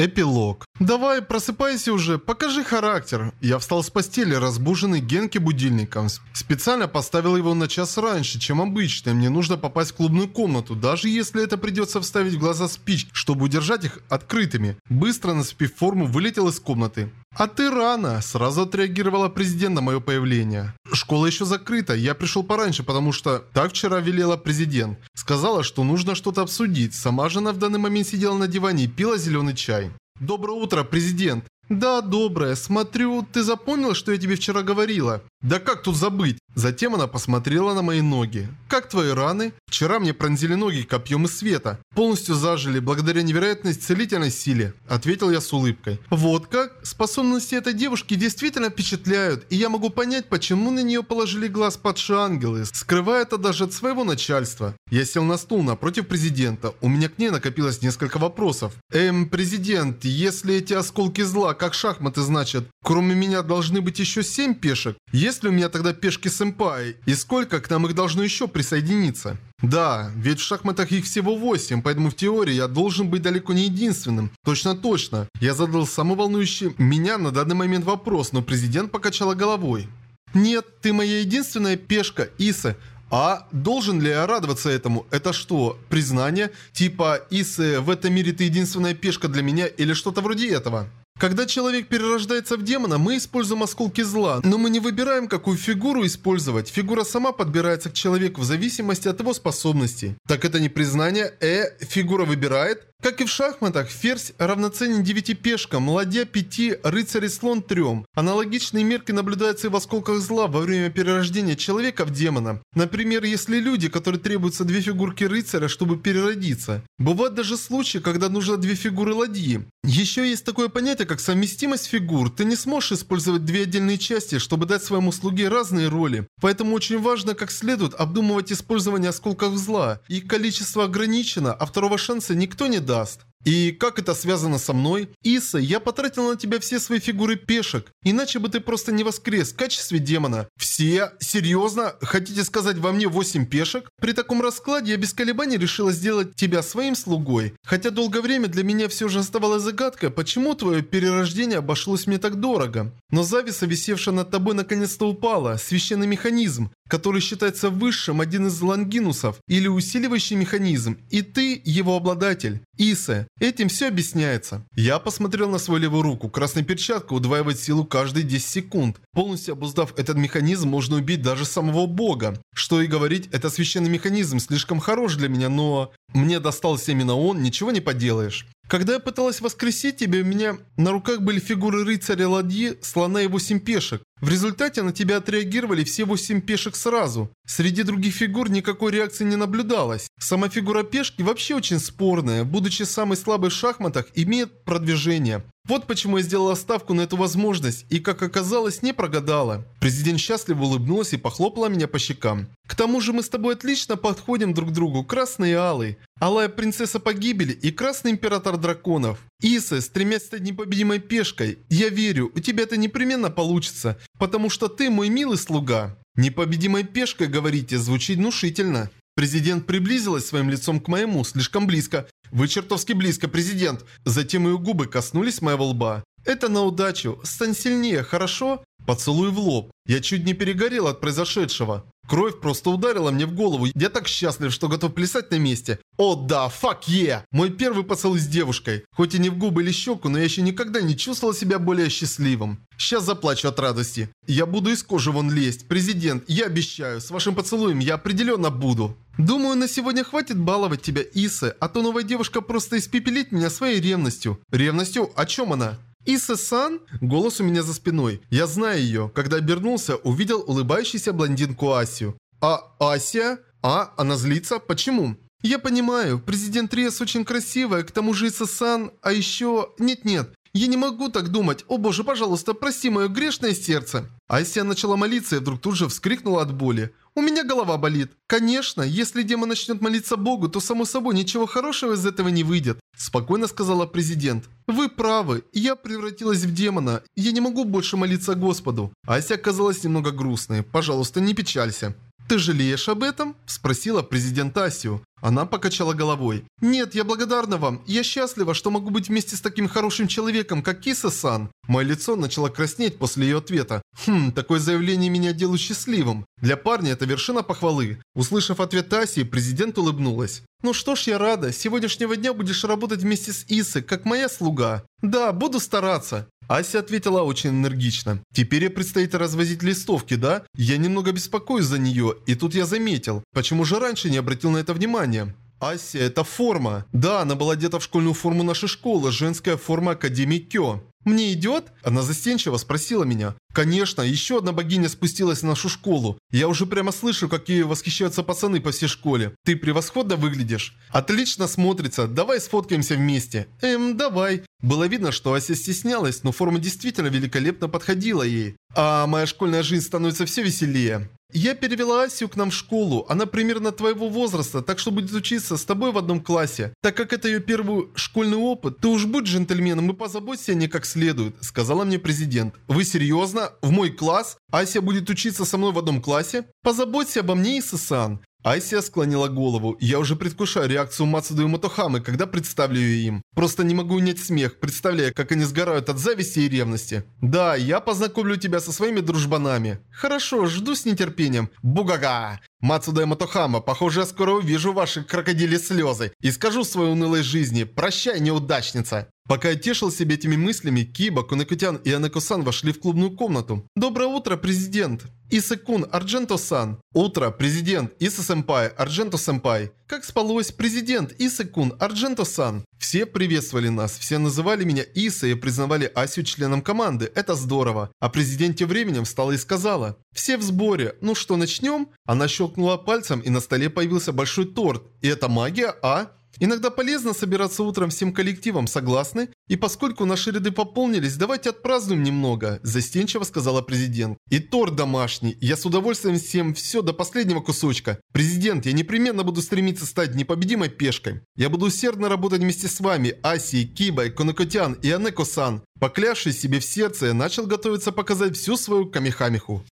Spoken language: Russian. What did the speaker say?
Эпилог. «Давай, просыпайся уже, покажи характер». Я встал с постели, разбуженный Генки будильником. Специально поставил его на час раньше, чем обычно. Мне нужно попасть в клубную комнату, даже если это придется вставить в глаза спички, чтобы удержать их открытыми. Быстро насыпив форму, вылетел из комнаты. «А ты рано!» – сразу отреагировала президент на мое появление. «Школа еще закрыта, я пришел пораньше, потому что так вчера велела президент. Сказала, что нужно что-то обсудить. Сама же в данный момент сидела на диване и пила зеленый чай. «Доброе утро, президент!» «Да, доброе. Смотрю, ты запомнил, что я тебе вчера говорила?» «Да как тут забыть?» Затем она посмотрела на мои ноги. «Как твои раны?» «Вчера мне пронзили ноги копьем из света. Полностью зажили, благодаря невероятной целительной силе», – ответил я с улыбкой. «Вот как? Способности этой девушки действительно впечатляют, и я могу понять, почему на нее положили глаз падшие ангелы, скрывая это даже от своего начальства». Я сел на стул напротив президента. У меня к ней накопилось несколько вопросов. «Эм, президент, если эти осколки зла как шахматы, значит, кроме меня должны быть еще семь пешек? Есть ли у меня тогда пешки сэмпай? И сколько к нам их должно еще присоединиться? Да, ведь в шахматах их всего 8, поэтому в теории я должен быть далеко не единственным. Точно-точно. Я задал самый волнующий меня на данный момент вопрос, но президент покачала головой. Нет, ты моя единственная пешка, Иса. А должен ли я радоваться этому? Это что, признание? Типа, Исы, в этом мире ты единственная пешка для меня или что-то вроде этого? Когда человек перерождается в демона, мы используем осколки зла, но мы не выбираем, какую фигуру использовать. Фигура сама подбирается к человеку в зависимости от его способностей. Так это не признание, э, фигура выбирает? Как и в шахматах, ферзь равноценен 9 пешкам, ладья 5, рыцарь и слон 3. Аналогичные мерки наблюдаются и в осколках зла во время перерождения человека в демона. Например, если люди, которые требуются две фигурки рыцаря, чтобы переродиться. Бывают даже случаи, когда нужно две фигуры ладьи. Еще есть такое понятие, как совместимость фигур. Ты не сможешь использовать две отдельные части, чтобы дать своему слуге разные роли. Поэтому очень важно как следует обдумывать использование осколков зла. Их количество ограничено, а второго шанса никто не даст даст. И как это связано со мной? Иса, я потратил на тебя все свои фигуры пешек. Иначе бы ты просто не воскрес в качестве демона. Все? Серьезно? Хотите сказать во мне 8 пешек? При таком раскладе я без колебаний решила сделать тебя своим слугой. Хотя долгое время для меня все же оставалась загадкой, почему твое перерождение обошлось мне так дорого. Но зависа, висевшая над тобой, наконец-то упала. Священный механизм, который считается высшим, один из лангинусов, или усиливающий механизм, и ты его обладатель. Иса, этим все объясняется. Я посмотрел на свою левую руку. Красная перчатка удваивает силу каждые 10 секунд. Полностью обуздав этот механизм, можно убить даже самого бога. Что и говорить, это священный механизм слишком хорош для меня, но... Мне достался именно он, ничего не поделаешь. Когда я пыталась воскресить тебя, у меня на руках были фигуры рыцаря ладьи, слона и восемь пешек. В результате на тебя отреагировали все восемь пешек сразу. Среди других фигур никакой реакции не наблюдалось. Сама фигура пешки вообще очень спорная, будучи самой слабой в шахматах, имеет продвижение. Вот почему я сделала ставку на эту возможность и, как оказалось, не прогадала. Президент счастливо улыбнулась и похлопала меня по щекам. К тому же мы с тобой отлично подходим друг к другу, красный и алый. Алая принцесса погибели и красный император драконов. Иса, стремясь стать непобедимой пешкой, я верю, у тебя это непременно получится, потому что ты мой милый слуга. Непобедимой пешкой, говорите, звучит внушительно. Президент приблизилась своим лицом к моему, слишком близко. Вы чертовски близко, президент. Затем ее губы коснулись моего лба. Это на удачу. Стань сильнее, хорошо? Поцелуй в лоб. Я чуть не перегорел от произошедшего. Кровь просто ударила мне в голову. Я так счастлив, что готов плясать на месте. О да, фак е! Мой первый поцелуй с девушкой. Хоть и не в губы или щеку, но я еще никогда не чувствовал себя более счастливым. Сейчас заплачу от радости. Я буду из кожи вон лезть. Президент, я обещаю, с вашим поцелуем я определенно буду. Думаю, на сегодня хватит баловать тебя, Исы, а то новая девушка просто испепелит меня своей ревностью. Ревностью? О чем она? Иса-сан? Голос у меня за спиной. Я знаю ее. Когда обернулся, увидел улыбающуюся блондинку Асю. А Ася? А, она злится? Почему? Я понимаю, президент Риас очень красивая, к тому же Иса-сан, а еще... Нет-нет, я не могу так думать. О боже, пожалуйста, прости мое грешное сердце. Ася начала молиться и вдруг тут же вскрикнула от боли. У меня голова болит. Конечно, если демон начнет молиться Богу, то само собой ничего хорошего из этого не выйдет. Спокойно сказала президент. Вы правы, я превратилась в демона. Я не могу больше молиться Господу. Ася оказалась немного грустной. Пожалуйста, не печалься. «Ты жалеешь об этом?» – спросила президент Асию. Она покачала головой. «Нет, я благодарна вам. Я счастлива, что могу быть вместе с таким хорошим человеком, как Киса-сан». Мое лицо начало краснеть после ее ответа. «Хм, такое заявление меня делает счастливым. Для парня это вершина похвалы». Услышав ответ Асии, президент улыбнулась. «Ну что ж, я рада. С сегодняшнего дня будешь работать вместе с Исой, как моя слуга». «Да, буду стараться». Ася ответила очень энергично. «Теперь ей предстоит развозить листовки, да? Я немного беспокоюсь за нее, и тут я заметил. Почему же раньше не обратил на это внимания?» Ася, это форма. Да, она была одета в школьную форму нашей школы, женская форма Академии Кё. «Мне идет?» Она застенчиво спросила меня. «Конечно, еще одна богиня спустилась в нашу школу. Я уже прямо слышу, как ею восхищаются пацаны по всей школе. Ты превосходно выглядишь. Отлично смотрится. Давай сфоткаемся вместе». «Эм, давай». Было видно, что Ася стеснялась, но форма действительно великолепно подходила ей. А моя школьная жизнь становится все веселее. Я перевела Асю к нам в школу. Она примерно твоего возраста, так что будет учиться с тобой в одном классе. Так как это ее первый школьный опыт, ты уж будь джентльменом и позаботься о ней как следует, сказала мне президент. Вы серьезно? В мой класс? Ася будет учиться со мной в одном классе? Позаботься обо мне, Исы-сан. Айсия склонила голову. Я уже предвкушаю реакцию Мацуды и Мотохамы, когда представлю ее им. Просто не могу унять смех, представляя, как они сгорают от зависти и ревности. Да, я познакомлю тебя со своими дружбанами. Хорошо, жду с нетерпением. Бугага! Мацуда и Мотохама, похоже, я скоро увижу ваши крокодили слезы и скажу своей унылой жизни «Прощай, неудачница!» Пока я тешил себя этими мыслями, Киба, Кунакутян и Анекусан вошли в клубную комнату. «Доброе утро, президент!» Исы-кун, Ардженто-сан. Утро, президент, Исы-сэмпай, Ардженто-сэмпай. Как спалось, президент, Исы-кун, Ардженто-сан. Все приветствовали нас, все называли меня Иса и признавали Асю членом команды. Это здорово. А президент тем временем встала и сказала. Все в сборе. Ну что, начнем? Она щелкнула пальцем и на столе появился большой торт. И это магия, а? Иногда полезно собираться утром всем коллективом, согласны? И поскольку наши ряды пополнились, давайте отпразднуем немного», – застенчиво сказала президент. «И торт домашний. Я с удовольствием всем все до последнего кусочка. Президент, я непременно буду стремиться стать непобедимой пешкой. Я буду усердно работать вместе с вами, Асией, Кибой, Конокотян и Анеко-сан. Поклявшись себе в сердце, я начал готовиться показать всю свою камихамиху.